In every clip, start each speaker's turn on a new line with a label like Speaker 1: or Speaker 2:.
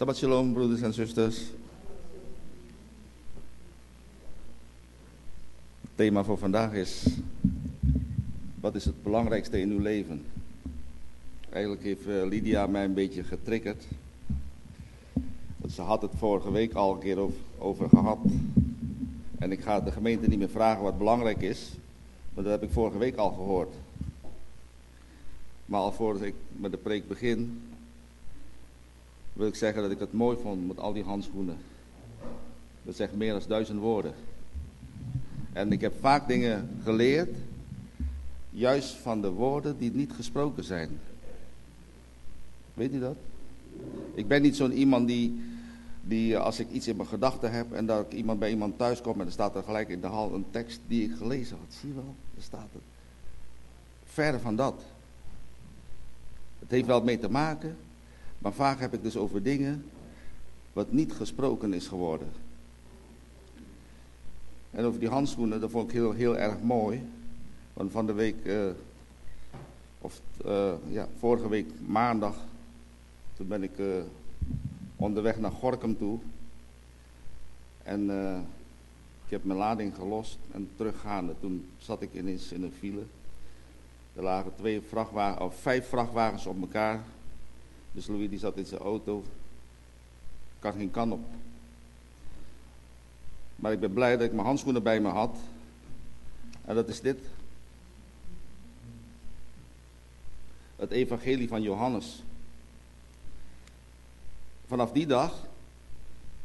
Speaker 1: Shabbat shalom, broeders en zusters. Het thema voor vandaag is: wat is het belangrijkste in uw leven? Eigenlijk heeft eh, Lydia mij een beetje getriggerd. Want ze had het vorige week al een keer over, gehad. En ik ga de gemeente niet meer vragen wat belangrijk is, want dat heb ik vorige week al gehoord. Maar alvorens ik met de preek begin, wil ik zeggen dat ik het mooi vond met al die handschoenen. Dat zegt meer dan duizend woorden. En ik heb vaak dingen geleerd, juist van de woorden die niet gesproken zijn. Weet u dat? Ik ben niet zo'n iemand die, die als ik iets in mijn gedachten heb en dat ik iemand bij iemand thuis kom en er staat er gelijk in de hal een tekst die ik gelezen had. Zie je wel, daar staat het. Verder van dat. Het heeft wel mee te maken, maar vaak heb ik dus over dingen wat niet gesproken is geworden. En over die handschoenen, dat vond ik heel, heel erg mooi. Want van de week, uh, of uh, ja, vorige week maandag, toen ben ik uh, onderweg naar Gorkum toe. En ik heb mijn lading gelost en teruggaande. Toen zat ik ineens in een file. Er lagen twee vrachtwagens, of vijf vrachtwagens op elkaar. Dus Louis die zat in zijn auto. Kan geen kan op. Maar ik ben blij dat ik mijn handschoenen bij me had. En dat is dit. Het evangelie van Johannes. Vanaf die dag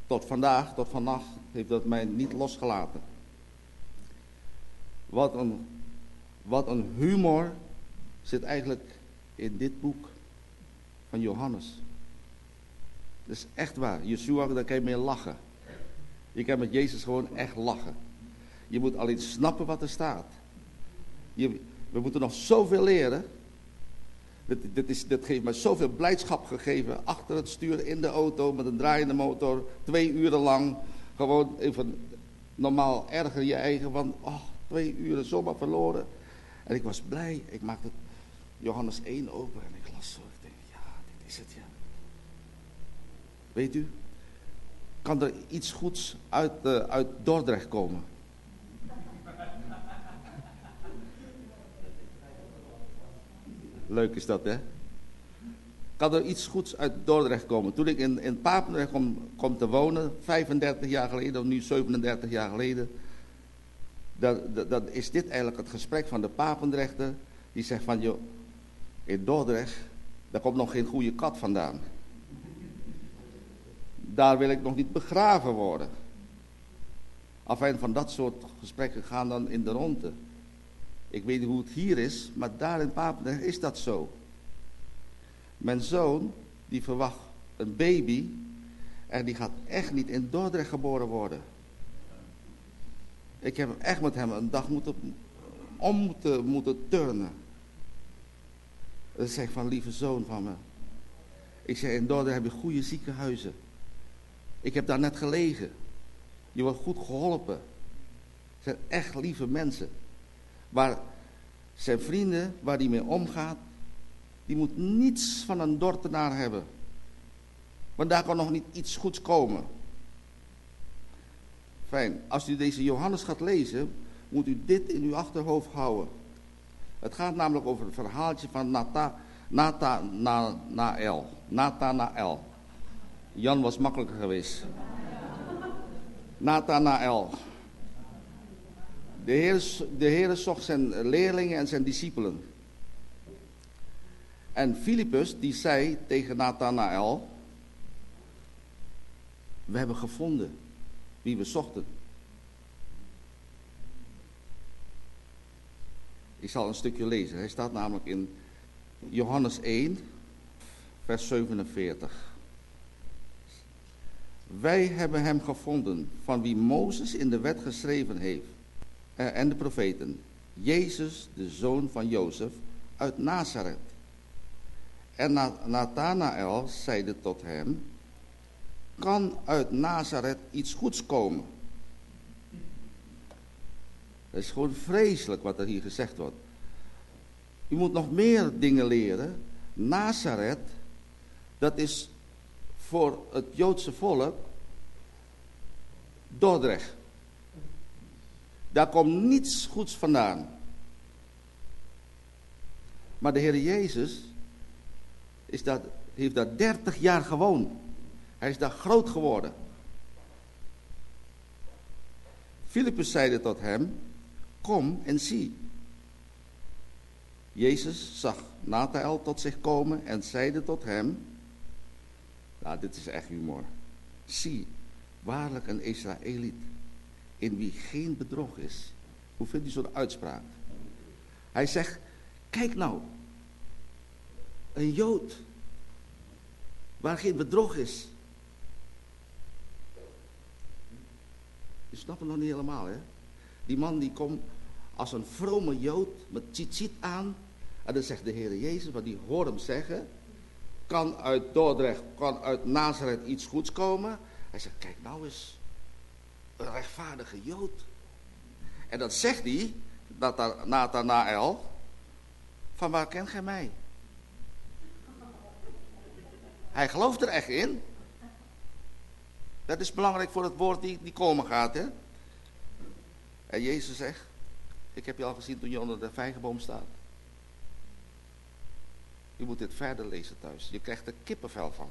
Speaker 1: tot vandaag, tot vannacht, heeft dat mij niet losgelaten. Wat een, wat een humor zit eigenlijk in dit boek van Johannes. Dat is echt waar. Yeshua, daar kan je mee lachen. Je kan met Jezus gewoon echt lachen. Je moet alleen snappen wat er staat. Je, we moeten nog zoveel leren. Dit, dit, is, dit heeft mij zoveel blijdschap gegeven. Achter het stuur in de auto met een draaiende motor. Twee uren lang. Gewoon even normaal erger je eigen. van oh, twee uren zomaar verloren. En ik was blij. Ik maakte Johannes 1 open en ik het ja. Weet u, kan er iets goeds uit, uh, uit Dordrecht komen? Leuk is dat, hè? Kan er iets goeds uit Dordrecht komen? Toen ik in, in Papendrecht kom, kom te wonen, 35 jaar geleden, of nu 37 jaar geleden, dan, dan is dit eigenlijk het gesprek van de Papendrechter. Die zegt van, joh, in Dordrecht, daar komt nog geen goede kat vandaan. Daar wil ik nog niet begraven worden. Afijn van dat soort gesprekken gaan dan in de ronde. Ik weet niet hoe het hier is, maar daar in Papendrecht is dat zo. Mijn zoon, die verwacht een baby en die gaat echt niet in Dordrecht geboren worden. Ik heb echt met hem een dag moeten, om moeten, moeten turnen. Dan zeg ik van, lieve zoon van me. Ik zeg, in Dordrecht heb je goede ziekenhuizen. Ik heb daar net gelegen. Je wordt goed geholpen. Het zijn echt lieve mensen. Maar zijn vrienden, waar hij mee omgaat, die moet niets van een dortenaar hebben. Want daar kan nog niet iets goeds komen. Fijn, als u deze Johannes gaat lezen, moet u dit in uw achterhoofd houden. Het gaat namelijk over het verhaaltje van Nata, Nata, na, Nael. Nathanael. Jan was makkelijker geweest. Nathanael. De Heer, de Heer zocht zijn leerlingen en zijn discipelen. En Filippus die zei tegen Nathanael: We hebben gevonden wie we zochten. Ik zal een stukje lezen. Hij staat namelijk in Johannes 1, vers 47. Wij hebben hem gevonden van wie Mozes in de wet geschreven heeft eh, en de profeten. Jezus, de zoon van Jozef, uit Nazareth. En Nathanael zeide tot hem, kan uit Nazareth iets goeds komen? Het is gewoon vreselijk wat er hier gezegd wordt. U moet nog meer dingen leren. Nazareth, dat is voor het Joodse volk Dordrecht. Daar komt niets goeds vandaan. Maar de Heer Jezus is dat, heeft daar 30 jaar gewoond. Hij is daar groot geworden. Filippus zeide tot hem, kom en zie. Jezus zag Nathanael tot zich komen en zeide tot hem, nou dit is echt humor, zie, waarlijk een Israëliet, in wie geen bedrog is. Hoe vindt u zo'n uitspraak? Hij zegt, kijk nou, een Jood, waar geen bedrog is. Je snapt het nog niet helemaal, hè? Die man die komt als een vrome Jood met tzitzit aan. En dan zegt de Heer Jezus, wat die hoort hem zeggen. Kan uit Dordrecht, kan uit Nazareth iets goeds komen. Hij zegt, kijk nou eens. Een rechtvaardige Jood. En dat zegt hij, Nathanael. Van waar kent gij mij? Hij gelooft er echt in. Dat is belangrijk voor het woord die, die komen gaat. Hè? En Jezus zegt, ik heb je al gezien toen je onder de vijgenboom staat. Je moet dit verder lezen thuis. Je krijgt er kippenvel van.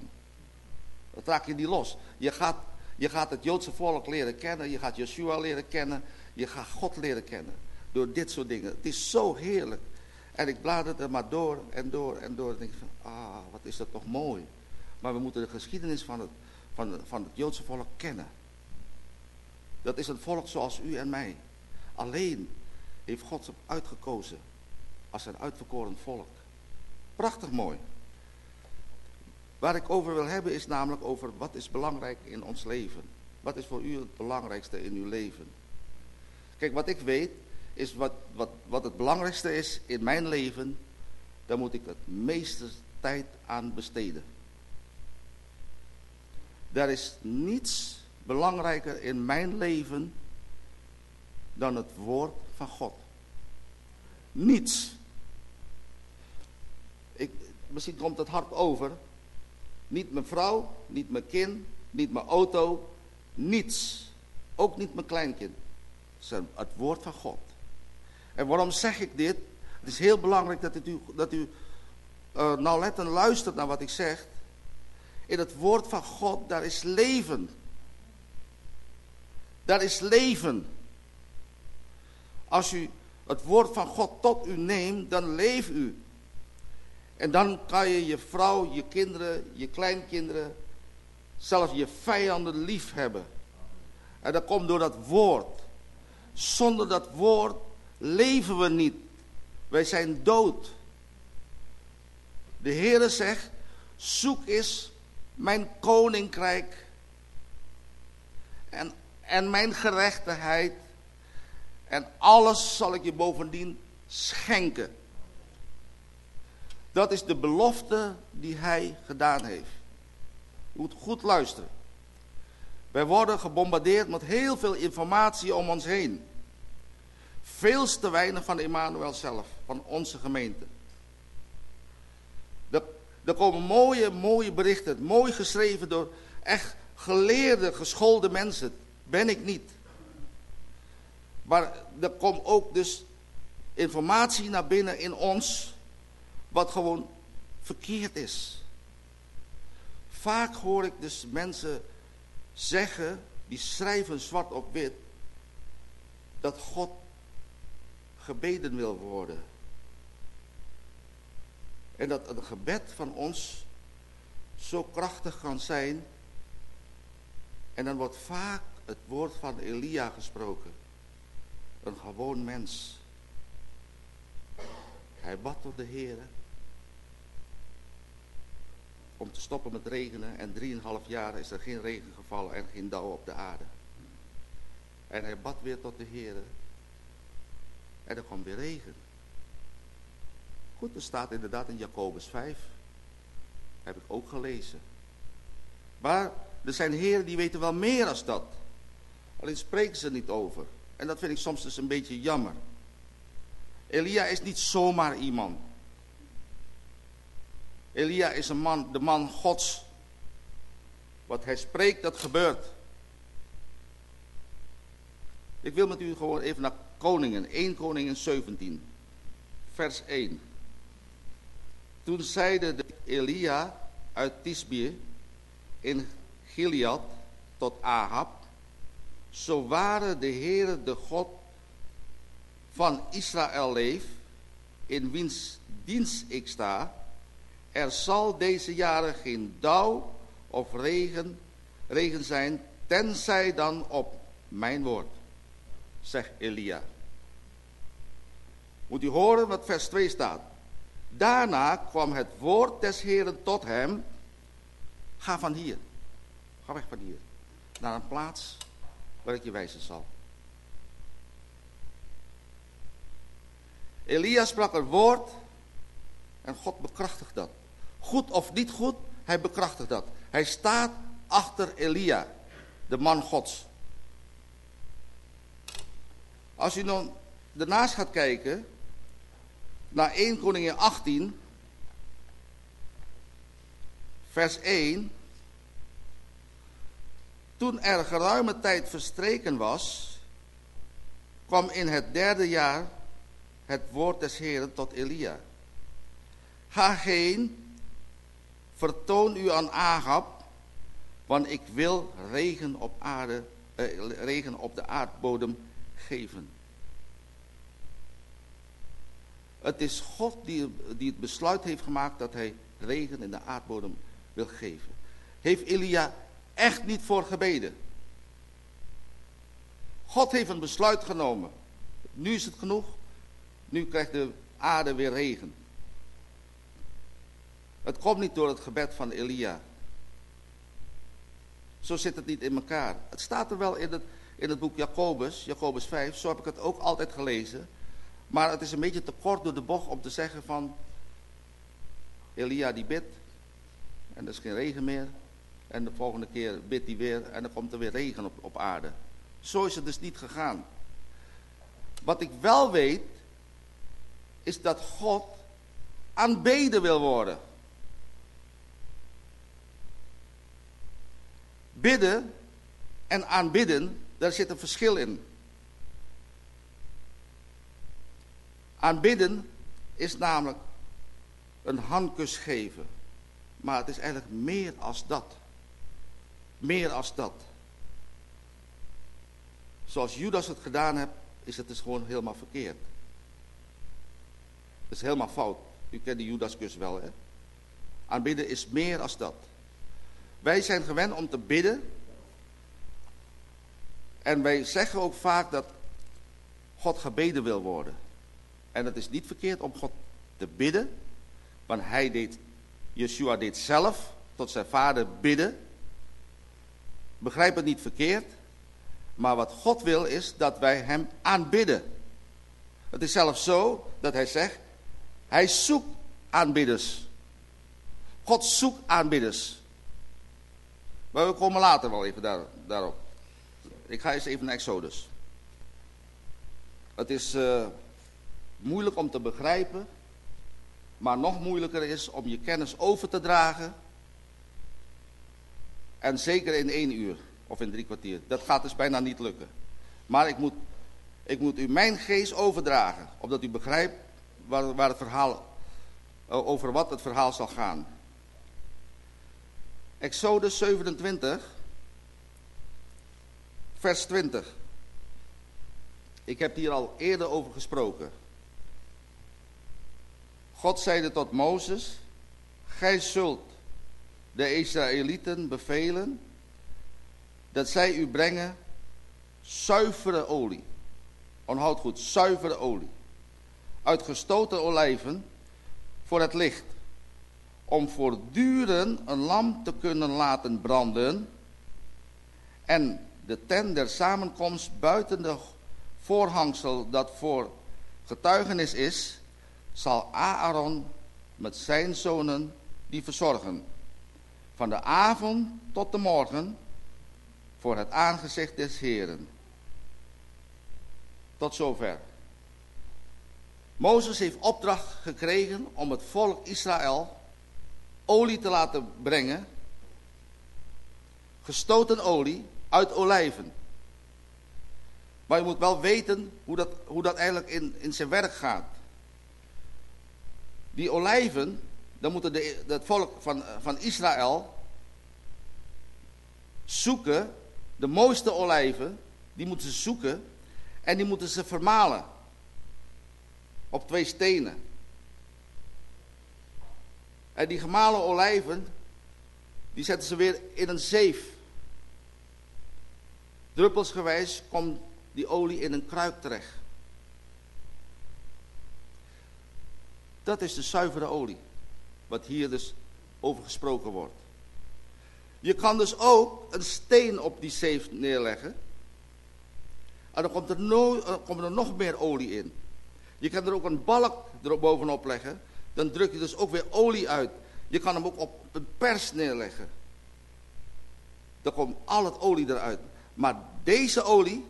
Speaker 1: Dat raak je niet los. Je gaat, je gaat het Joodse volk leren kennen. Je gaat Yeshua leren kennen. Je gaat God leren kennen. Door dit soort dingen. Het is zo heerlijk. En ik blader er maar door en door en door. En denk van, ah, wat is dat toch mooi. Maar we moeten de geschiedenis van het, van, van het Joodse volk kennen. Dat is een volk zoals u en mij. Alleen heeft God ze uitgekozen als zijn uitverkoren volk. Prachtig mooi. Waar ik over wil hebben is namelijk over wat is belangrijk in ons leven. Wat is voor u het belangrijkste in uw leven? Kijk, wat ik weet is wat, wat, wat het belangrijkste is in mijn leven. Daar moet ik het meeste tijd aan besteden. Er is niets belangrijker in mijn leven dan het woord van God. Niets. Ik, misschien komt het hard over. Niet mijn vrouw, niet mijn kind, niet mijn auto, niets. Ook niet mijn kleinkind. Het woord van God. En waarom zeg ik dit? Het is heel belangrijk dat u, dat u uh, nauwlettend luistert naar wat ik zeg. In het woord van God, daar is leven. Daar is leven. Als u het woord van God tot u neemt, dan leeft u. En dan kan je je vrouw, je kinderen, je kleinkinderen, zelfs je vijanden lief hebben. En dat komt door dat woord. Zonder dat woord leven we niet. Wij zijn dood. De Heere zegt, zoek eens mijn koninkrijk en, en mijn gerechtigheid en alles zal ik je bovendien schenken. Dat is de belofte die hij gedaan heeft. Je moet goed luisteren. Wij worden gebombardeerd met heel veel informatie om ons heen. Veel te weinig van Emmanuel zelf, van onze gemeente. Er komen mooie, mooie berichten, mooi geschreven door echt geleerde, geschoolde mensen. Ben ik niet. Maar er komt ook dus informatie naar binnen in ons, wat gewoon verkeerd is. Vaak hoor ik dus mensen zeggen, die schrijven zwart op wit, dat God gebeden wil worden. En dat een gebed van ons zo krachtig kan zijn. En dan wordt vaak het woord van Elia gesproken. Een gewoon mens. Hij bad tot de Heer om te stoppen met regenen. En drieënhalf jaar is er geen regen gevallen en geen dauw op de aarde. En hij bad weer tot de Heer. En er kwam weer regen. Goed, er staat inderdaad in Jacobus 5. Heb ik ook gelezen. Maar er zijn heren die weten wel meer als dat. Alleen spreken ze niet over. En dat vind ik soms dus een beetje jammer. Elia is niet zomaar iemand. Elia is een man, de man Gods. Wat hij spreekt, dat gebeurt. Ik wil met u gewoon even naar Koningen, 1 Koningen 17, vers 1. Toen zeide de Elia uit Tisbie in Gilead tot Ahab, zo waren de Heere de God van Israël leef, in wiens dienst ik sta, er zal deze jaren geen dauw of regen, regen zijn, tenzij dan op mijn woord, zegt Elia. Moet u horen wat vers 2 staat. Daarna kwam het woord des Heeren tot hem. Ga van hier. Ga weg van hier. Naar een plaats waar ik je wijzen zal. Elia sprak een woord en God bekrachtigt dat. Goed of niet goed, hij bekrachtigt dat. Hij staat achter Elia, de man Gods. Als u dan daarnaast gaat kijken, naar 1 Koningin 18, vers 1. Toen er geruime tijd verstreken was, kwam in het derde jaar het woord des Heren tot Elia. Ga heen, vertoon u aan Agab, want ik wil regen op, aarde, eh, regen op de aardbodem geven. Het is God die, die het besluit heeft gemaakt dat hij regen in de aardbodem wil geven. Heeft Elia echt niet voor gebeden. God heeft een besluit genomen. Nu is het genoeg. Nu krijgt de aarde weer regen. Het komt niet door het gebed van Elia. Zo zit het niet in elkaar. Het staat er wel in het, in het boek Jacobus, Jacobus 5. Zo heb ik het ook altijd gelezen. Maar het is een beetje te kort door de bocht om te zeggen van... Elia die bidt en er is geen regen meer. En de volgende keer bidt hij weer en dan komt er weer regen op, op aarde. Zo is het dus niet gegaan. Wat ik wel weet, is dat God aanbeden wil worden. Bidden en aanbidden, daar zit een verschil in. Aanbidden is namelijk een handkus geven. Maar het is eigenlijk meer als dat. Meer als dat. Zoals Judas het gedaan heeft, is het dus gewoon helemaal verkeerd. Het is helemaal fout. U kent de Judaskus wel, hè? Aanbidden is meer als dat. Wij zijn gewend om te bidden. En wij zeggen ook vaak dat God gebeden wil worden. En het is niet verkeerd om God te bidden. Want hij deed, Yeshua deed zelf tot zijn vader bidden. Begrijp het niet verkeerd. Maar wat God wil is dat wij hem aanbidden. Het is zelfs zo dat hij zegt, hij zoekt aanbidders. God zoekt aanbidders. Maar we komen later wel even daar, daarop. Ik ga eens even naar Exodus. Het is... Uh, moeilijk om te begrijpen, maar nog moeilijker is om je kennis over te dragen. En zeker in één uur of in drie kwartier. Dat gaat dus bijna niet lukken. Maar ik moet, ik moet u mijn geest overdragen, opdat u begrijpt waar, waar het verhaal, over wat het verhaal zal gaan. Exodus 27, vers 20. Ik heb hier al eerder over gesproken. God zeide tot Mozes, gij zult de Israëlieten bevelen dat zij u brengen zuivere olie. Onthoud goed, zuivere olie. Uit gestoten olijven voor het licht. Om voortdurend een lamp te kunnen laten branden. En de tent der samenkomst buiten de voorhangsel dat voor getuigenis is, zal Aaron met zijn zonen die verzorgen. Van de avond tot de morgen voor het aangezicht des Heren. Tot zover. Mozes heeft opdracht gekregen om het volk Israël olie te laten brengen gestoten olie uit olijven. Maar je moet wel weten hoe dat, hoe dat eigenlijk in, in zijn werk gaat. Die olijven, dan moeten de, het volk van, van Israël zoeken, de mooiste olijven, die moeten ze zoeken en die moeten ze vermalen op twee stenen. En die gemalen olijven, die zetten ze weer in een zeef. Druppelsgewijs komt die olie in een kruik terecht. Dat is de zuivere olie, wat hier dus over gesproken wordt. Je kan dus ook een steen op die zeef neerleggen. En dan komt er, er nog meer olie in. Je kan er ook een balk erop bovenop leggen. Dan druk je dus ook weer olie uit. Je kan hem ook op een pers neerleggen. Dan komt al het olie eruit. Maar deze olie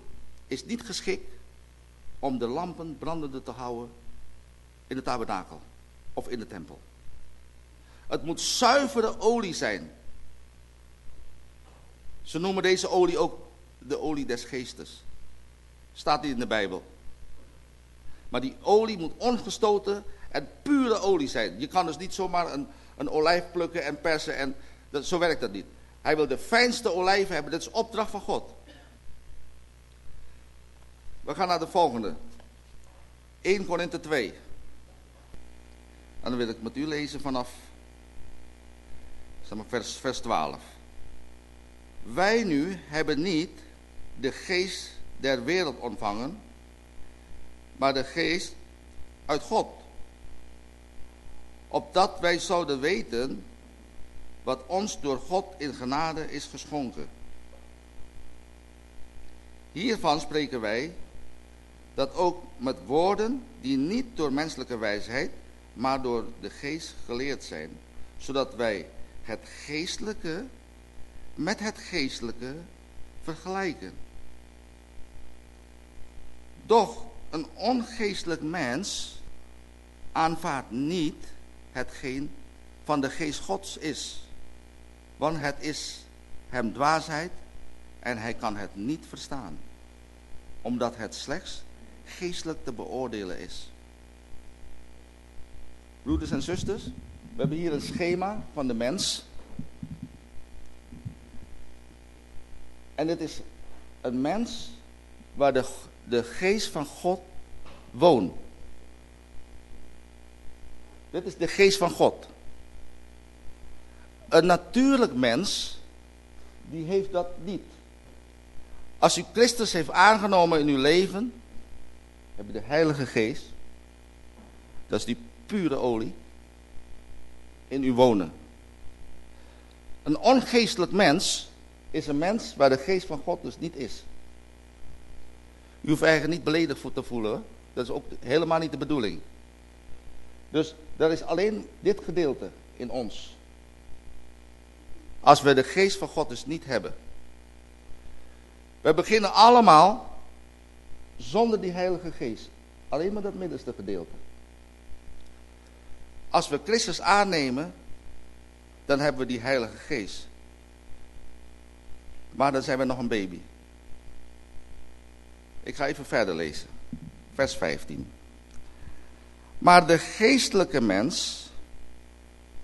Speaker 1: is niet geschikt om de lampen brandende te houden in het tabernakel of in de tempel. Het moet zuivere olie zijn. Ze noemen deze olie ook de olie des geestes. Staat niet in de Bijbel. Maar die olie moet ongestoten en pure olie zijn. Je kan dus niet zomaar een, een olijf plukken en persen. En dat, zo werkt dat niet. Hij wil de fijnste olijven hebben. Dat is opdracht van God. We gaan naar de volgende. 1 Korinthe 2. En dan wil ik met u lezen vanaf zeg maar, vers, vers 12. Wij nu hebben niet de geest der wereld ontvangen, maar de geest uit God. Opdat wij zouden weten wat ons door God in genade is geschonken. Hiervan spreken wij dat ook met woorden die niet door menselijke wijsheid, maar door de geest geleerd zijn, zodat wij het geestelijke met het geestelijke vergelijken. Doch een ongeestelijk mens aanvaardt niet hetgeen van de geest gods is. Want het is hem dwaasheid en hij kan het niet verstaan. Omdat het slechts geestelijk te beoordelen is. Broeders en zusters, we hebben hier een schema van de mens. En dit is een mens waar de, de geest van God woont. Dit is de geest van God. Een natuurlijk mens, die heeft dat niet. Als u Christus heeft aangenomen in uw leven, heb je de Heilige Geest. Dat is die pure olie. In u wonen. Een ongeestelijk mens is een mens waar de geest van God dus niet is. U hoeft eigenlijk niet beledigd voor te voelen. Dat is ook helemaal niet de bedoeling. Dus er is alleen dit gedeelte in ons. Als we de geest van God dus niet hebben. We beginnen allemaal zonder die heilige geest. Alleen maar dat middenste gedeelte. Als we Christus aannemen, dan hebben we die heilige geest. Maar dan zijn we nog een baby. Ik ga even verder lezen. Vers 15. Maar de geestelijke mens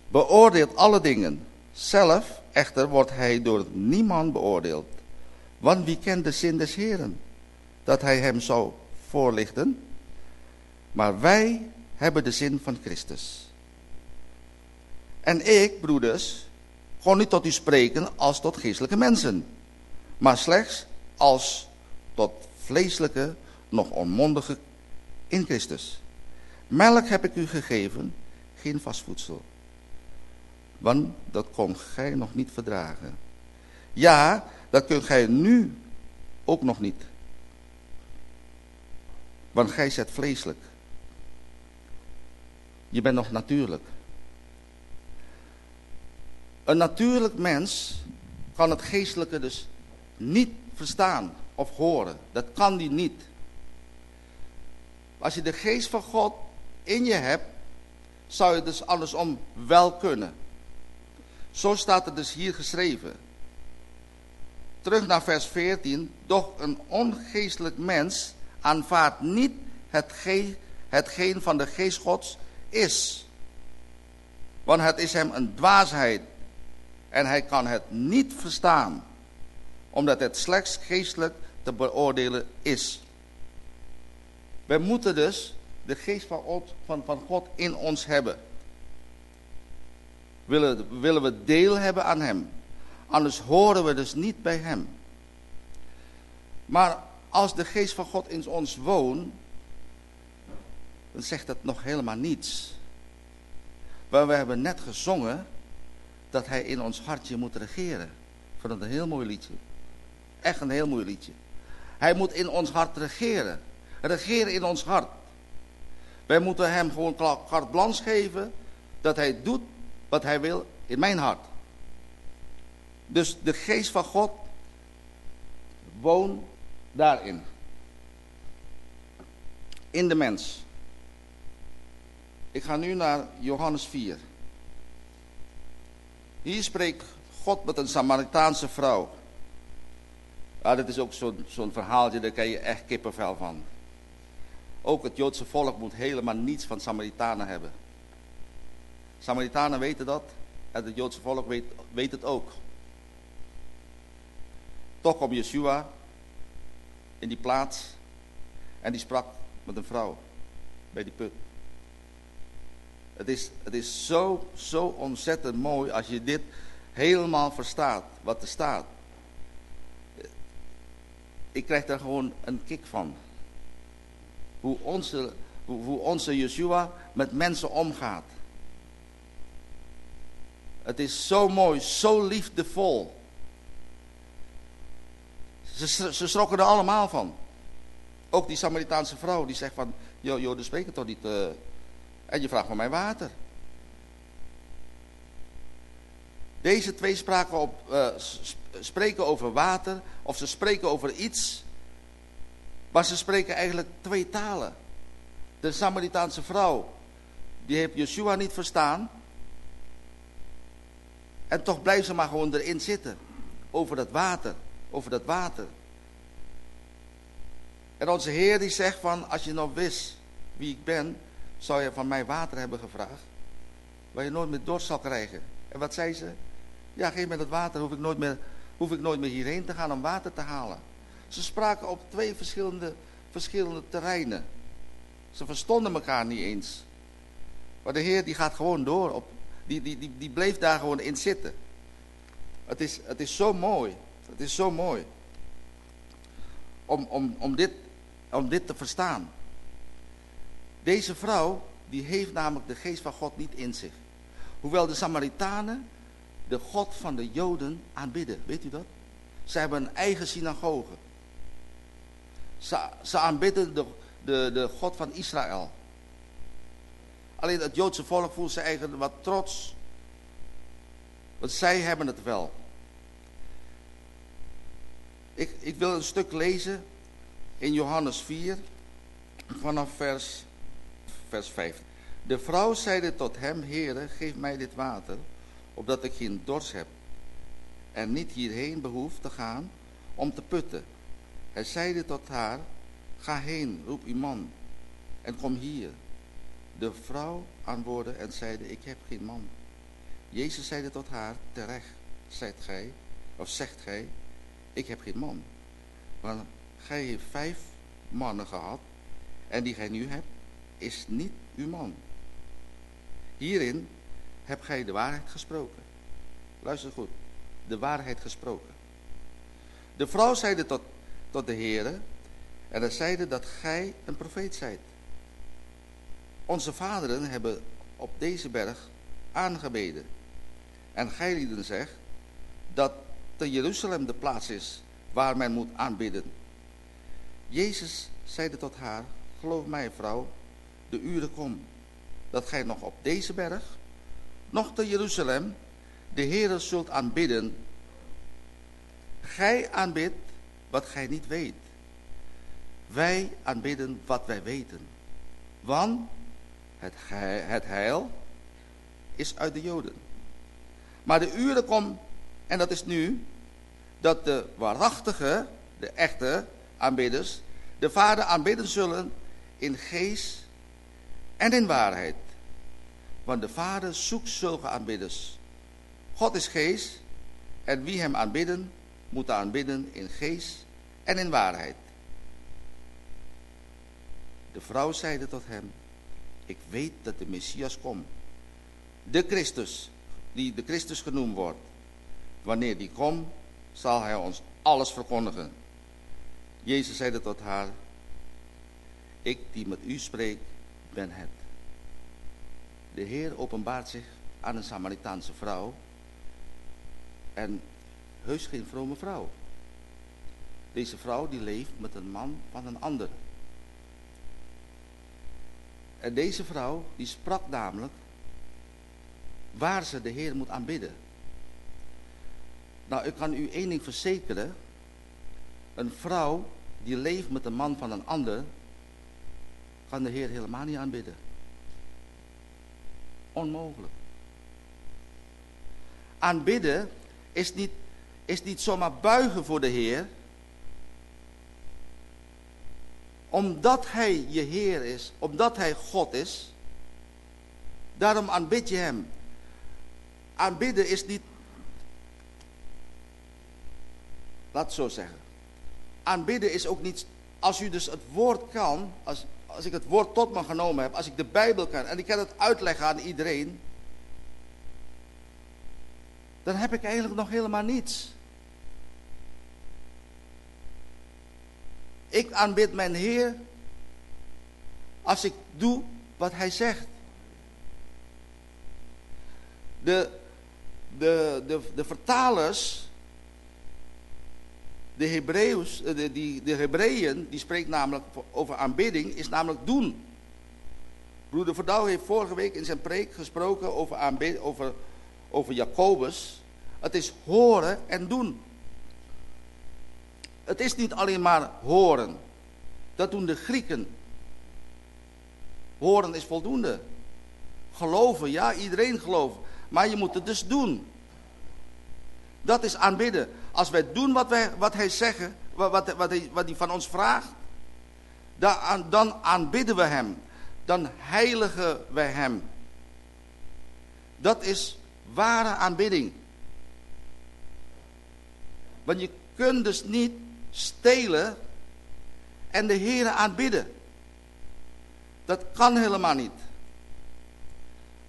Speaker 1: beoordeelt alle dingen. Zelf echter wordt hij door niemand beoordeeld. Want wie kent de zin des Heren? Dat hij hem zou voorlichten. Maar wij hebben de zin van Christus. En ik, broeders, gewoon niet tot u spreken als tot geestelijke mensen maar slechts als tot vleeselijke, nog onmondige in Christus. Melk heb ik u gegeven, geen vastvoedsel. Want dat kon gij nog niet verdragen. Ja, dat kunt gij nu ook nog niet. Want gij zet vleeselijk. Je bent nog natuurlijk. Een natuurlijk mens kan het geestelijke dus niet verstaan of horen. Dat kan die niet. Als je de geest van God in je hebt, zou je dus andersom wel kunnen. Zo staat het dus hier geschreven. terug naar vers 14. Doch een ongeestelijk mens aanvaardt niet hetgeen, hetgeen van de geest gods is. Want het is hem een dwaasheid en hij kan het niet verstaan, omdat het slechts geestelijk te beoordelen is. Wij moeten dus de geest van God, in ons hebben. Willen, willen we deel hebben aan Hem. Anders horen we dus niet bij Hem. Maar als de geest van God in ons woont, dan zegt dat nog helemaal niets. Maar we hebben net gezongen dat hij in ons hartje moet regeren. Ik vond het een heel mooi liedje. Echt een heel mooi liedje. Hij moet in ons hart regeren. Regeren in ons hart. Wij moeten hem gewoon carte blanche geven dat hij doet wat hij wil in mijn hart. Dus de geest van God woont daarin. In de mens. Ik ga nu naar Johannes 4. Hier spreekt God met een Samaritaanse vrouw. Ja, dat is ook zo'n verhaaltje, daar krijg je echt kippenvel van. Ook het Joodse volk moet helemaal niets van Samaritanen hebben. Samaritanen weten dat en het Joodse volk weet, weet het ook. Toch kwam Yeshua in die plaats en die sprak met een vrouw bij die put. Het is, het is zo, zo ontzettend mooi als je dit helemaal verstaat, wat er staat. Ik krijg daar gewoon een kick van. Hoe onze, hoe, hoe onze Yeshua met mensen omgaat. Het is zo mooi, zo liefdevol. Ze, ze schrokken er allemaal van. Ook die Samaritaanse vrouw die zegt van, joh, joh, de spreken toch niet... Uh, en je vraagt van mij water. Deze twee spraken op, uh, spreken over water, of ze spreken over iets, maar ze spreken eigenlijk twee talen. De Samaritaanse vrouw, die heeft Yeshua niet verstaan. En toch blijft ze maar gewoon erin zitten. Over dat water, over dat water. En onze Heer die zegt van, als je nog wist wie ik ben, zou je van mij water hebben gevraagd, waar je nooit meer dorst zal krijgen. En wat zei ze? Ja, geef me dat water, hoef ik nooit meer, hoef ik nooit meer hierheen te gaan om water te halen. Ze spraken op twee verschillende, verschillende terreinen. Ze verstonden elkaar niet eens. Maar de Heer die gaat gewoon door. Op, die, die, die, die bleef daar gewoon in zitten. Het is, het is zo mooi. Het is zo mooi. Om, om, om, dit, om dit te verstaan. Deze vrouw, die heeft namelijk de geest van God niet in zich. Hoewel de Samaritanen de God van de Joden aanbidden. Weet u dat? Ze hebben een eigen synagoge. Ze, aanbidden de, de, de God van Israël. Alleen het Joodse volk voelt zich eigen wat trots. Want zij hebben het wel. Ik, ik wil een stuk lezen in Johannes 4 vanaf vers vers 5. De vrouw zeide tot hem, Heere, geef mij dit water, opdat ik geen dorst heb en niet hierheen behoef te gaan om te putten. Hij zeide tot haar, ga heen, roep uw man en kom hier. De vrouw antwoordde en zeide, ik heb geen man. Jezus zeide tot haar, terecht, zegt gij, of zegt gij, ik heb geen man. Want gij heeft vijf mannen gehad en die gij nu hebt, is niet uw man. Hierin heb gij de waarheid gesproken. Luister goed, de waarheid gesproken. De vrouw zeide tot, tot de Heere, en hij zeide dat gij een profeet zijt. Onze vaderen hebben op deze berg aangebeden. En gij lieden zegt dat te Jeruzalem de plaats is waar men moet aanbidden. Jezus zeide tot haar, geloof mij vrouw, de uren komt dat gij nog op deze berg, nog te Jeruzalem, de Heere zult aanbidden. Gij aanbidt wat gij niet weet. Wij aanbidden wat wij weten. Want het, het heil is uit de Joden. Maar de uren komt, en dat is nu, dat de waarachtige, de echte aanbidders, de Vader aanbidden zullen in geest en in waarheid. Want de Vader zoekt zulke aanbidders. God is geest en wie hem aanbidden, moet aanbidden in geest en in waarheid. De vrouw zeide tot hem, ik weet dat de Messias komt. De Christus, die de Christus genoemd wordt. Wanneer die komt, zal hij ons alles verkondigen. Jezus zeide tot haar, ik die met u spreek, ben het. De Heer openbaart zich aan een Samaritaanse vrouw. En heus geen vrome vrouw. Deze vrouw die leeft met een man van een ander. En deze vrouw die sprak namelijk waar ze de Heer moet aanbidden. Nou, ik kan u één ding verzekeren. Een vrouw die leeft met een man van een ander, kan de Heer helemaal niet aanbidden. Onmogelijk. Aanbidden is niet, is niet zomaar buigen voor de Heer. Omdat Hij je Heer is, omdat Hij God is. Daarom aanbid je Hem. Aanbidden is niet, laat het zo zeggen. Aanbidden is ook niet, als u dus het woord kan, als, als ik het woord tot me genomen heb, als ik de Bijbel kan en ik kan het uitleggen aan iedereen, dan heb ik eigenlijk nog helemaal niets. Ik aanbid mijn Heer als ik doe wat Hij zegt. De, de, de, de vertalers, de Hebreeus, eh, de, die, de Hebreeën, die spreekt namelijk over aanbidding, is namelijk doen. Broeder Verdouw heeft vorige week in zijn preek gesproken over, aanbid, over, over Jacobus. Het is horen en doen. Het is niet alleen maar horen. Dat doen de Grieken. Horen is voldoende. Geloven, ja, iedereen gelooft. Maar je moet het dus doen. Dat is aanbidden. Als wij doen wat, wij, wat hij zegt, wat, wat, wat, hij, wat hij van ons vraagt, dan, dan aanbidden we hem. Dan heiligen wij hem. Dat is ware aanbidding. Want je kunt dus niet stelen en de Heere aanbidden. Dat kan helemaal niet.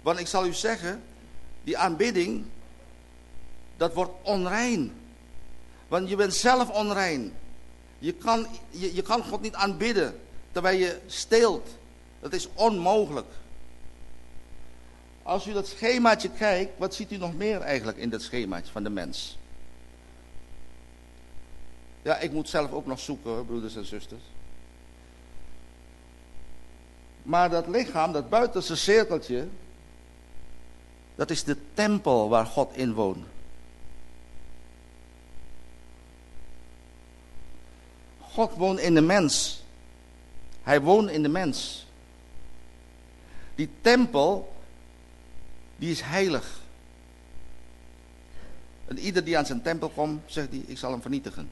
Speaker 1: Want ik zal u zeggen, die aanbidding, dat wordt onrein. Want je bent zelf onrein. Je kan, je, kan God niet aanbidden terwijl je steelt. Dat is onmogelijk. Als u dat schemaatje kijkt, wat ziet u nog meer eigenlijk in dat schemaatje van de mens? Ja, ik moet zelf ook nog zoeken, broeders en zusters. Maar dat lichaam, dat buitenste cirkeltje, dat is de tempel waar God in woont. God woont in de mens. Hij woont in de mens. Die tempel, die is heilig. En ieder die aan zijn tempel komt, zegt hij, ik zal hem vernietigen.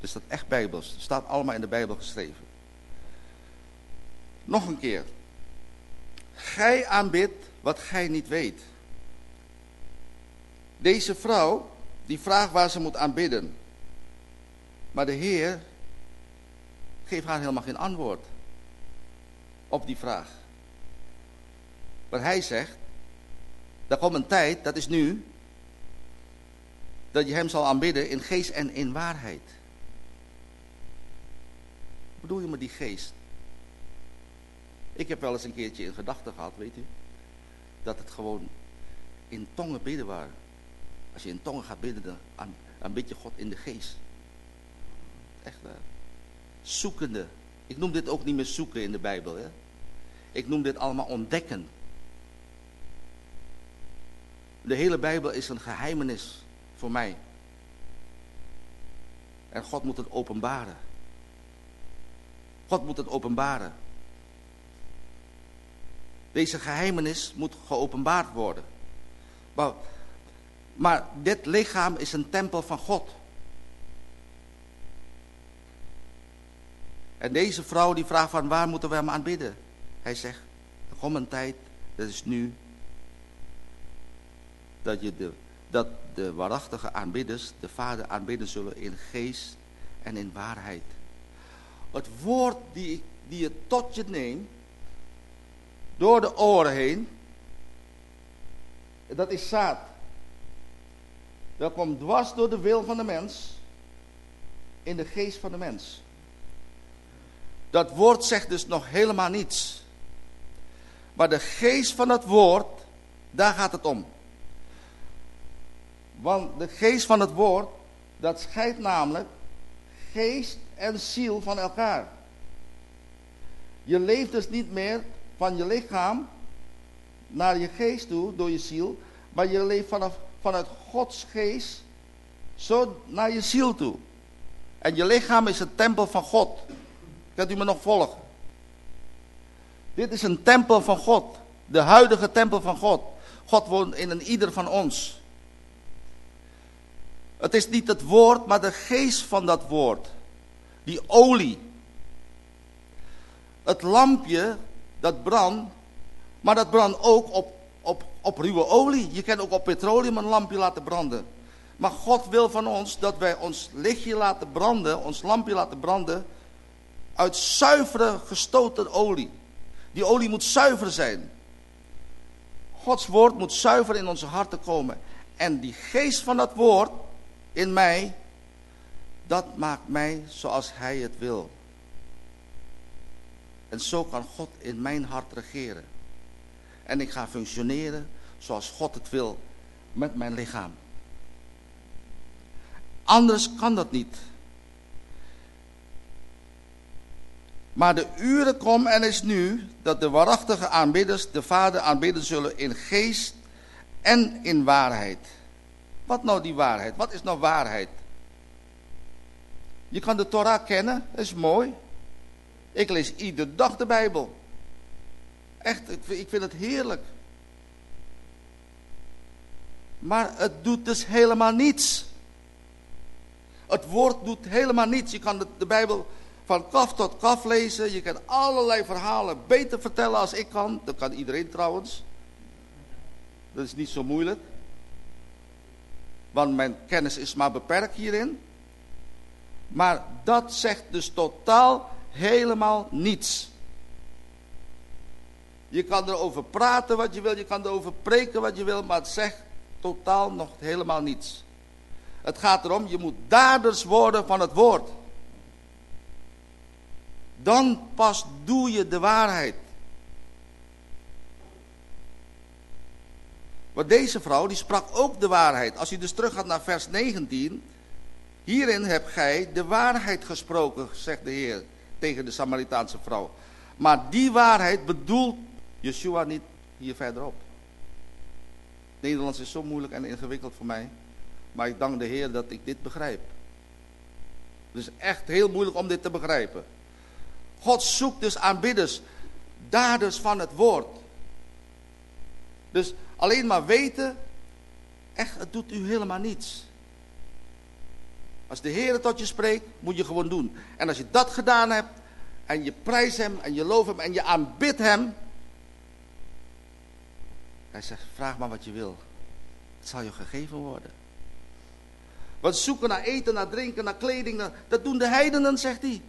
Speaker 1: Dus dat echt bijbels. Het staat allemaal in de Bijbel geschreven. Nog een keer. Gij aanbidt wat gij niet weet. Deze vrouw, die vraagt waar ze moet aanbidden. Maar de Heer geeft haar helemaal geen antwoord op die vraag. Want hij zegt, er komt een tijd, dat is nu, dat je hem zal aanbidden in geest en in waarheid. Wat bedoel je met die geest? Ik heb wel eens een keertje in gedachten gehad, weet u dat het gewoon in tongen bidden waren. Als je in tongen gaat bidden, dan, dan bid je God in de geest. Echt waar. Zoekende. Ik noem dit ook niet meer zoeken in de Bijbel. Hè? Ik noem dit allemaal ontdekken. De hele Bijbel is een geheimenis voor mij. En God moet het openbaren. God moet het openbaren. Deze geheimenis moet geopenbaard worden. Maar dit lichaam is een tempel van God. En deze vrouw die vraagt van waar moeten we hem aanbidden? Hij zegt, er komt een tijd, dat is nu, dat, je de, dat de waarachtige aanbidders de Vader aanbidden zullen in geest en in waarheid. Het woord die, die je tot je neemt, door de oren heen, dat is zaad. Dat komt dwars door de wil van de mens in de geest van de mens. Dat woord zegt dus nog helemaal niets. Maar de geest van het woord, daar gaat het om. Want de geest van het woord, dat scheidt namelijk geest en ziel van elkaar. Je leeft dus niet meer van je lichaam naar je geest toe, door je ziel. Maar je leeft vanaf, vanuit Gods geest zo naar je ziel toe. En je lichaam is het tempel van God. Kunt u me nog volgen? Dit is een tempel van God. De huidige tempel van God. God woont in een ieder van ons. Het is niet het woord, maar de geest van dat woord. Die olie. Het lampje, dat brandt, maar dat brandt ook op, op, op ruwe olie. Je kan ook op petroleum een lampje laten branden. Maar God wil van ons dat wij ons lichtje laten branden, ons lampje laten branden, uit zuivere gestoten olie. Die olie moet zuiver zijn. Gods woord moet zuiver in onze harten komen. En die geest van dat woord in mij, dat maakt mij zoals Hij het wil. En zo kan God in mijn hart regeren. En ik ga functioneren zoals God het wil met mijn lichaam. Anders kan dat niet. Maar de uren komen en is nu dat de waarachtige aanbidders de Vader aanbidden zullen in geest en in waarheid. Wat nou die waarheid? Wat is nou waarheid? Je kan de Torah kennen, dat is mooi. Ik lees iedere dag de Bijbel. Echt, ik vind het heerlijk. Maar het doet dus helemaal niets. Het woord doet helemaal niets. Je kan de, de Bijbel van kaf tot kaf lezen. Je kan allerlei verhalen beter vertellen als ik kan. Dat kan iedereen trouwens. Dat is niet zo moeilijk. Want mijn kennis is maar beperkt hierin. Maar dat zegt dus totaal helemaal niets. Je kan erover praten wat je wil, je kan erover preken wat je wil, maar het zegt totaal nog helemaal niets. Het gaat erom, je moet daders worden van het woord. Dan pas doe je de waarheid. Maar deze vrouw die sprak ook de waarheid. Als je dus terug gaat naar vers 19. Hierin hebt gij de waarheid gesproken, zegt de Heer tegen de Samaritaanse vrouw. Maar die waarheid bedoelt Yeshua niet hier verderop. Nederlands is zo moeilijk en ingewikkeld voor mij. Maar ik dank de Heer dat ik dit begrijp. Het is echt heel moeilijk om dit te begrijpen. God zoekt dus aanbidders, daders van het woord. Dus alleen maar weten, echt, het doet u helemaal niets. Als de Heer tot je spreekt, moet je gewoon doen. En als je dat gedaan hebt, en je prijst hem, en je looft hem, en je aanbidt hem. Hij zegt, vraag maar wat je wil. Het zal je gegeven worden. Want zoeken naar eten, naar drinken, naar kleding, dat doen de heidenen, zegt hij.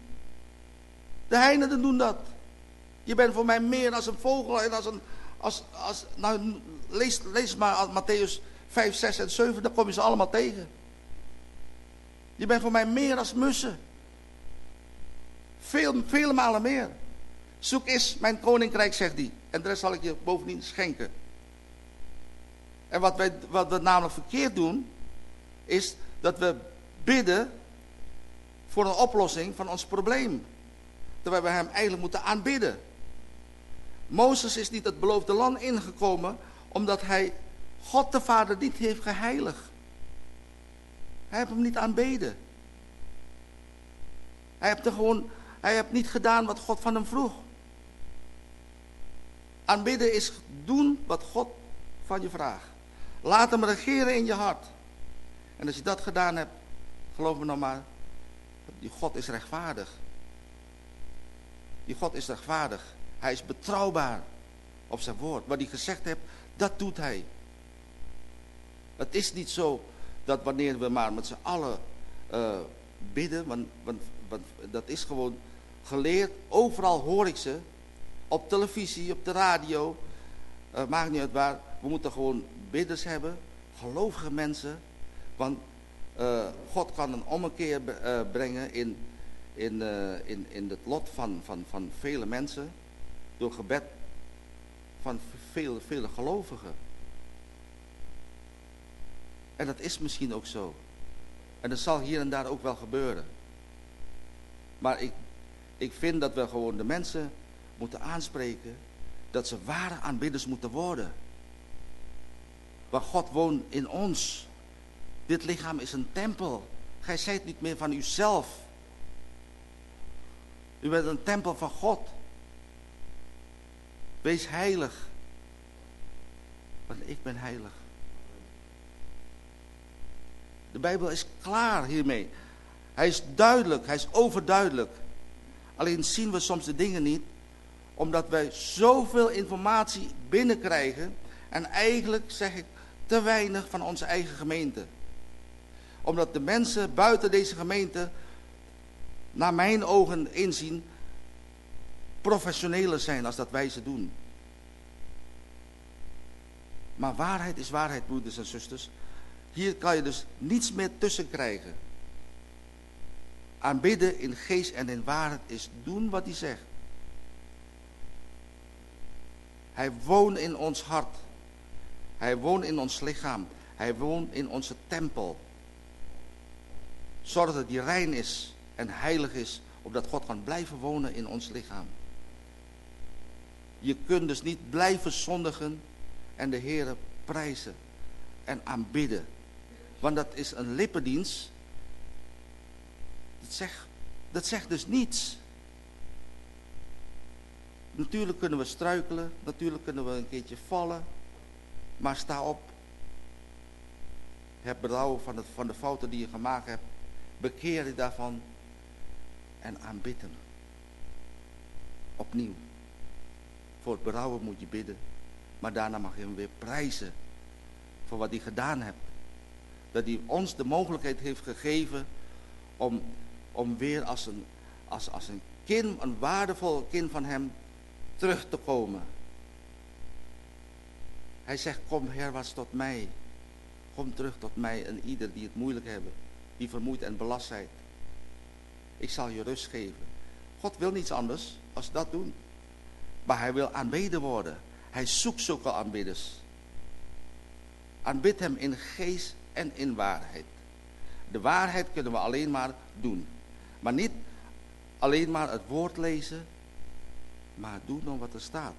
Speaker 1: De heidenen doen dat. Je bent voor mij meer als een vogel en als een... Als, als, nou, lees, lees maar Matthäus 5, 6 en 7, dan kom je ze allemaal tegen. Je bent voor mij meer als mussen. Veel, vele malen meer. Zoek eens mijn koninkrijk, zegt hij. En de rest zal ik je bovendien schenken. En wat, wij, wat we namelijk verkeerd doen, is dat we bidden voor een oplossing van ons probleem. Terwijl we hem eigenlijk moeten aanbidden. Mozes is niet het beloofde land ingekomen omdat hij God de Vader niet heeft geheiligd. Hij heeft hem niet aanbeden. Hij heeft, er gewoon, hij heeft niet gedaan wat God van hem vroeg. Aanbidden is doen wat God van je vraagt. Laat hem regeren in je hart. En als je dat gedaan hebt, geloof me nou maar, die God is rechtvaardig. Die God is rechtvaardig. Hij is betrouwbaar op zijn woord. Wat hij gezegd heeft, dat doet hij. Het is niet zo dat wanneer we maar met z'n allen uh, bidden, want, want, want, dat is gewoon geleerd. Overal hoor ik ze. Op televisie, op de radio. Uh, maakt niet uit waar. We moeten gewoon bidders hebben. Gelovige mensen. Want uh, God kan een ommekeer brengen in, in, in, in het lot van, van, van vele mensen. Door gebed van vele, vele gelovigen. En dat is misschien ook zo. En dat zal hier en daar ook wel gebeuren. Maar ik, ik vind dat we gewoon de mensen moeten aanspreken dat ze ware aanbidders moeten worden. Want God woont in ons. Dit lichaam is een tempel. Gij zijt niet meer van uzelf. U bent een tempel van God. Wees heilig. Want ik ben heilig. De Bijbel is klaar hiermee. Hij is duidelijk, hij is overduidelijk. Alleen zien we soms de dingen niet, omdat wij zoveel informatie binnenkrijgen en eigenlijk zeg ik te weinig van onze eigen gemeente. Omdat de mensen buiten deze gemeente, naar mijn ogen inzien, professioneler zijn als dat wij ze doen. Maar waarheid is waarheid, broeders en zusters. Hier kan je dus niets meer tussen krijgen. Aanbidden in geest en in waarheid is doen wat hij zegt. Hij woont in ons hart. Hij woont in ons lichaam. Hij woont in onze tempel. Zorg dat hij rein is en heilig is, opdat God kan blijven wonen in ons lichaam. Je kunt dus niet blijven zondigen en de Heer prijzen en aanbidden. Want dat is een lippendienst. Dat zegt, dat zegt dus niets. Natuurlijk kunnen we struikelen, natuurlijk kunnen we een keertje vallen. Maar sta op. Heb berouw van, van de fouten die je gemaakt hebt. Bekeer je daarvan. En aanbid hem. Opnieuw. Voor het berouwen moet je bidden. Maar daarna mag je hem weer prijzen. Voor wat hij gedaan hebt. Dat hij ons de mogelijkheid heeft gegeven om, om weer als een, als, als een kind, een waardevol kind van hem, terug te komen. Hij zegt, kom herwaarts tot mij. Kom terug tot mij en ieder die het moeilijk hebben. Die vermoeid en belast zijn. Ik zal je rust geven. God wil niets anders als dat doen. Maar hij wil aanbeden worden. Hij zoekt zulke aanbidders. Aanbid hem in geest en in waarheid. De waarheid kunnen we alleen maar doen. Maar niet alleen maar het woord lezen, maar doen dan wat er staat.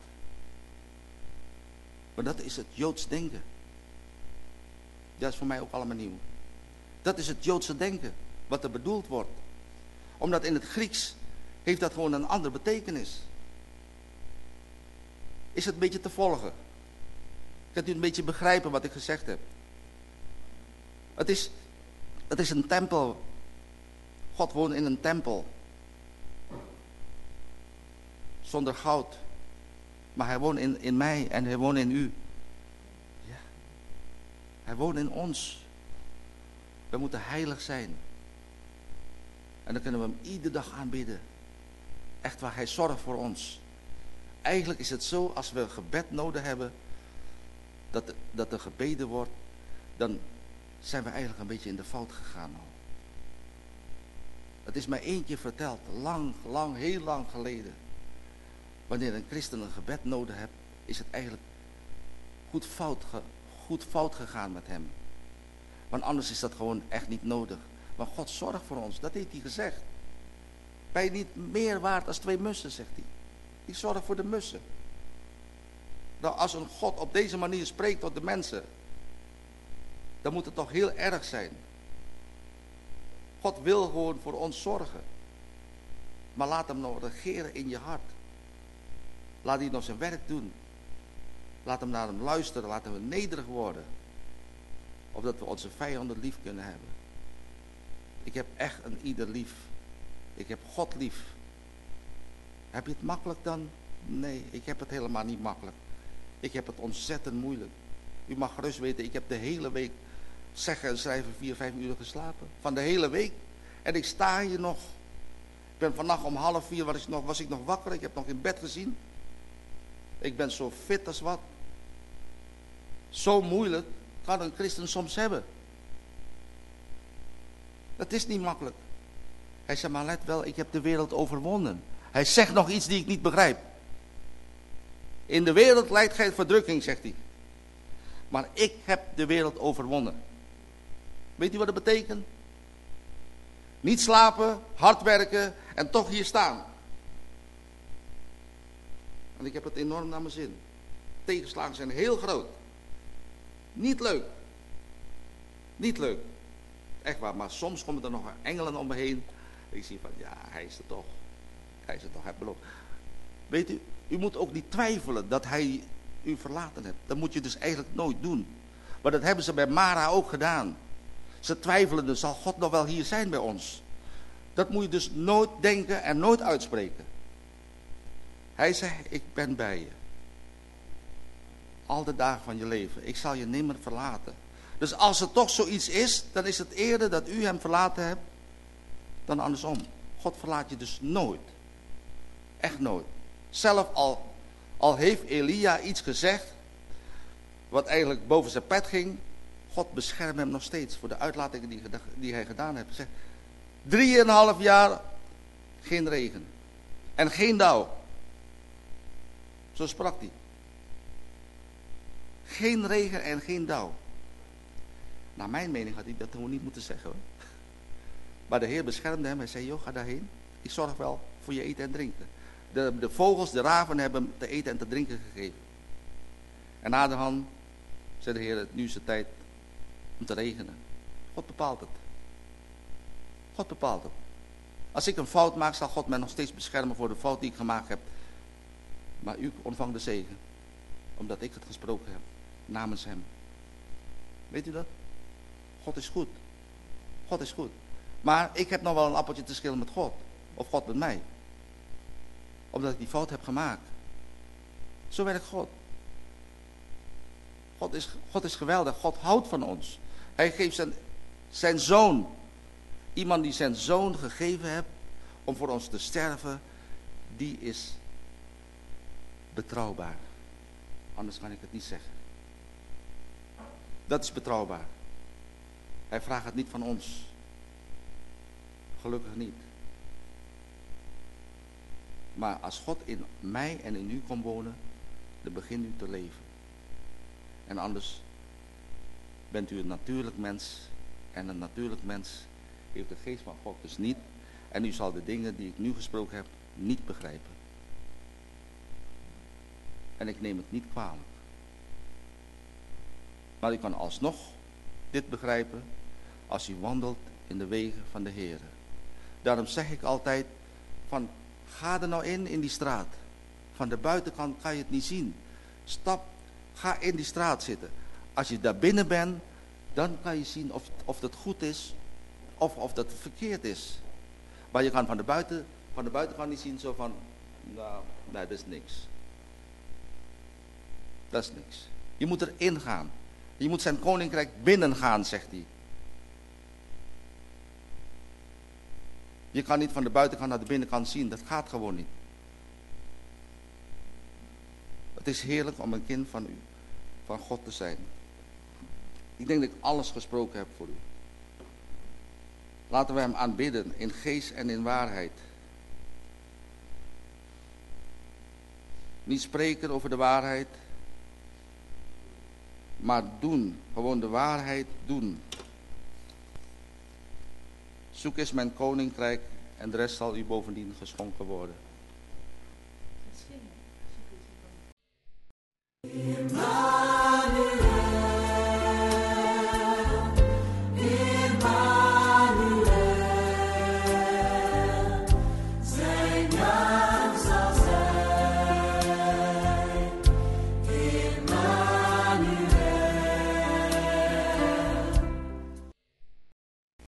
Speaker 1: Maar dat is het Joods denken. Dat is voor mij ook allemaal nieuw. Dat is het Joodse denken, wat er bedoeld wordt. Omdat in het Grieks heeft dat gewoon een andere betekenis. Is het een beetje te volgen? Kunt u een beetje begrijpen wat ik gezegd heb? Het is, het is een tempel. God woont in een tempel. Zonder goud. Maar hij woont in, in mij en hij woont in u. Ja. Hij woont in ons. We moeten heilig zijn. En dan kunnen we hem iedere dag aanbidden. Echt waar, hij zorgt voor ons. Eigenlijk is het zo, als we gebed nodig hebben, dat, dat er gebeden wordt, dan zijn we eigenlijk een beetje in de fout gegaan al. Het is mij keer verteld, lang, lang, heel lang geleden. Wanneer een christen een gebed nodig heeft, is het eigenlijk goed fout, goed fout gegaan met hem. Want anders is dat gewoon echt niet nodig. Maar God zorgt voor ons, dat heeft hij gezegd. Ben je niet meer waard als twee mussen, zegt hij. Ik zorg voor de mussen. Nou, als een God op deze manier spreekt tot de mensen, dan moet het toch heel erg zijn. God wil gewoon voor ons zorgen. Maar laat hem nog regeren in je hart. Laat hij nog zijn werk doen. Laat hem naar hem luisteren. Laat hem nederig worden. Of dat we onze vijanden lief kunnen hebben. Ik heb echt een ieder lief. Ik heb God lief. Heb je het makkelijk dan? Nee, ik heb het helemaal niet makkelijk. Ik heb het ontzettend moeilijk. U mag gerust weten, ik heb de hele week zeggen en schrijven vier, vijf uur geslapen. Van de hele week. En ik sta hier nog. Ik ben vannacht om half vier was ik, nog, was ik nog wakker. Ik heb nog in bed gezien. Ik ben zo fit als wat. Zo moeilijk kan een christen soms hebben. Dat is niet makkelijk. Hij zegt, maar let wel, ik heb de wereld overwonnen. Hij zegt nog iets die ik niet begrijp. In de wereld lijdt geen verdrukking, zegt hij. Maar ik heb de wereld overwonnen. Weet u wat dat betekent? Niet slapen, hard werken en toch hier staan. En ik heb het enorm naar mijn zin. Tegenslagen zijn heel groot. Niet leuk. Niet leuk. Echt waar, maar soms komen er nog engelen om me heen. Ik zie van, ja, hij is er toch. Hij is er toch, hij beloofd. Weet u, u moet ook niet twijfelen dat hij u verlaten hebt. Dat moet je dus eigenlijk nooit doen. Maar dat hebben ze bij Mara ook gedaan. Ze twijfelen dus, zal God nog wel hier zijn bij ons? Dat moet je dus nooit denken en nooit uitspreken. Hij zegt, ik ben bij je. Al de dagen van je leven. Ik zal je nimmer verlaten. Dus als er toch zoiets is, dan is het eerder dat u hem verlaten hebt dan andersom. God verlaat je dus nooit. Echt nooit. Zelf al, al heeft Elia iets gezegd, wat eigenlijk boven zijn pet ging, God beschermt hem nog steeds voor de uitlatingen die, die hij gedaan heeft. Zeg, drieënhalf jaar geen regen en geen dauw. Zo sprak hij. Geen regen en geen dauw. Naar mijn mening had hij dat gewoon niet moeten zeggen. Hoor. Maar de Heer beschermde hem. Hij zei, joh, ga daarheen. Ik zorg wel voor je eten en drinken. De, de vogels, de raven hebben hem te eten en te drinken gegeven. En na de hand zei de Heer, nu is het tijd om te regenen. God bepaalt het. God bepaalt het. Als ik een fout maak, zal God mij nog steeds beschermen voor de fout die ik gemaakt heb. Maar u ontvangt de zegen. Omdat ik het gesproken heb. Namens hem. Weet u dat? God is goed. God is goed. Maar ik heb nog wel een appeltje te schillen met God. Of God met mij. Omdat ik die fout heb gemaakt. Zo werkt God. God is, God is geweldig. God houdt van ons. Hij geeft zijn, zijn zoon. Iemand die zijn zoon gegeven heeft om voor ons te sterven. Die is betrouwbaar. Anders kan ik het niet zeggen. Dat is betrouwbaar. Hij vraagt het niet van ons. Gelukkig niet. Maar als God in mij en in u komt wonen, dan begint u te leven. En anders bent u een natuurlijk mens. En een natuurlijk mens heeft de geest van God dus niet. En u zal de dingen die ik nu gesproken heb niet begrijpen. En ik neem het niet kwalijk. Maar u kan alsnog dit begrijpen als u wandelt in de wegen van de Heer. Daarom zeg ik altijd van ga er nou in in die straat. Van de buitenkant kan je het niet zien. Stap, ga in die straat zitten. Als je daar binnen bent, dan kan je zien of, of dat goed is of of dat verkeerd is. Maar je kan van de, buiten, van de buitenkant niet zien zo van, nou, nee, dat is niks. Dat is niks. Je moet erin gaan. Je moet zijn koninkrijk binnengaan, zegt hij. Je kan niet van de buitenkant naar de binnenkant zien. Dat gaat gewoon niet. Het is heerlijk om een kind van u, van God te zijn. Ik denk dat ik alles gesproken heb voor u. Laten we hem aanbidden in geest en in waarheid. Niet spreken over de waarheid, maar doen. Gewoon de waarheid doen. Zoek eens mijn koninkrijk en de rest zal u bovendien geschonken worden.